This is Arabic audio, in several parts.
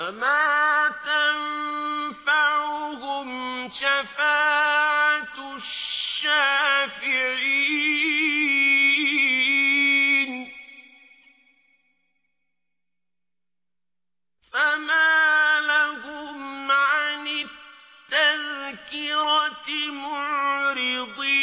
فما تنفعهم شفاعة الشافعين فما لهم عن التذكرة معرضين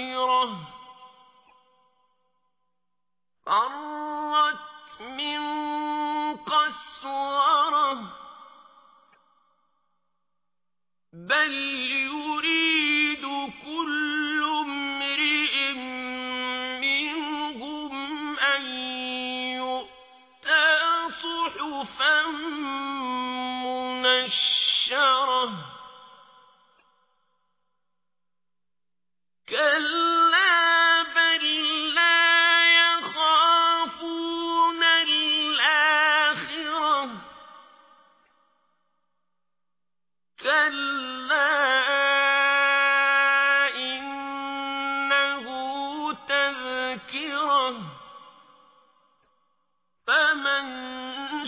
مستنفرة فرت من قسورة. بل يريد كل امرئ منهم أن يؤتى صحفا منشرة.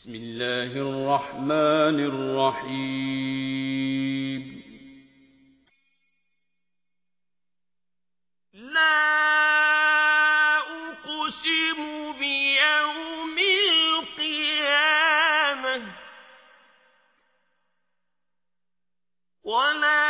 بسم الله الرحمن الرحيم. لا أقسم بيوم القيامة ولا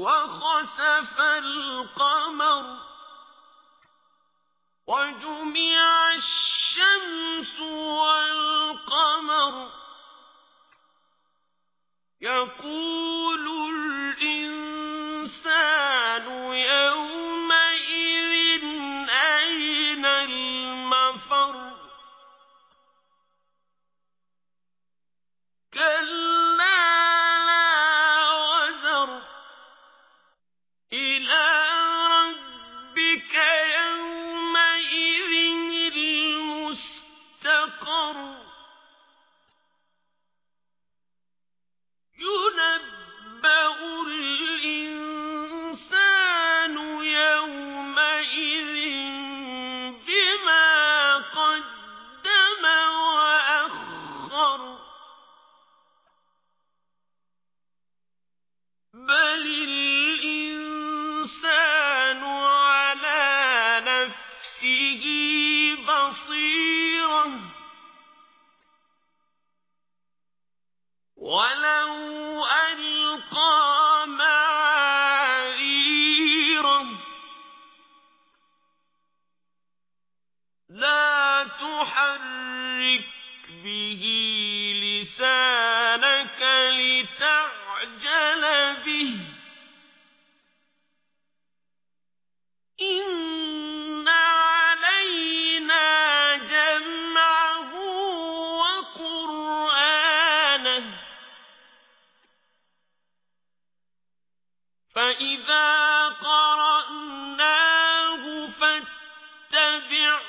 وخسف القمر وجمع الشمس والقمر يقول به لسانك لتعجل به. إن علينا جمعه وقرآنه. فإذا قرأناه فاتبع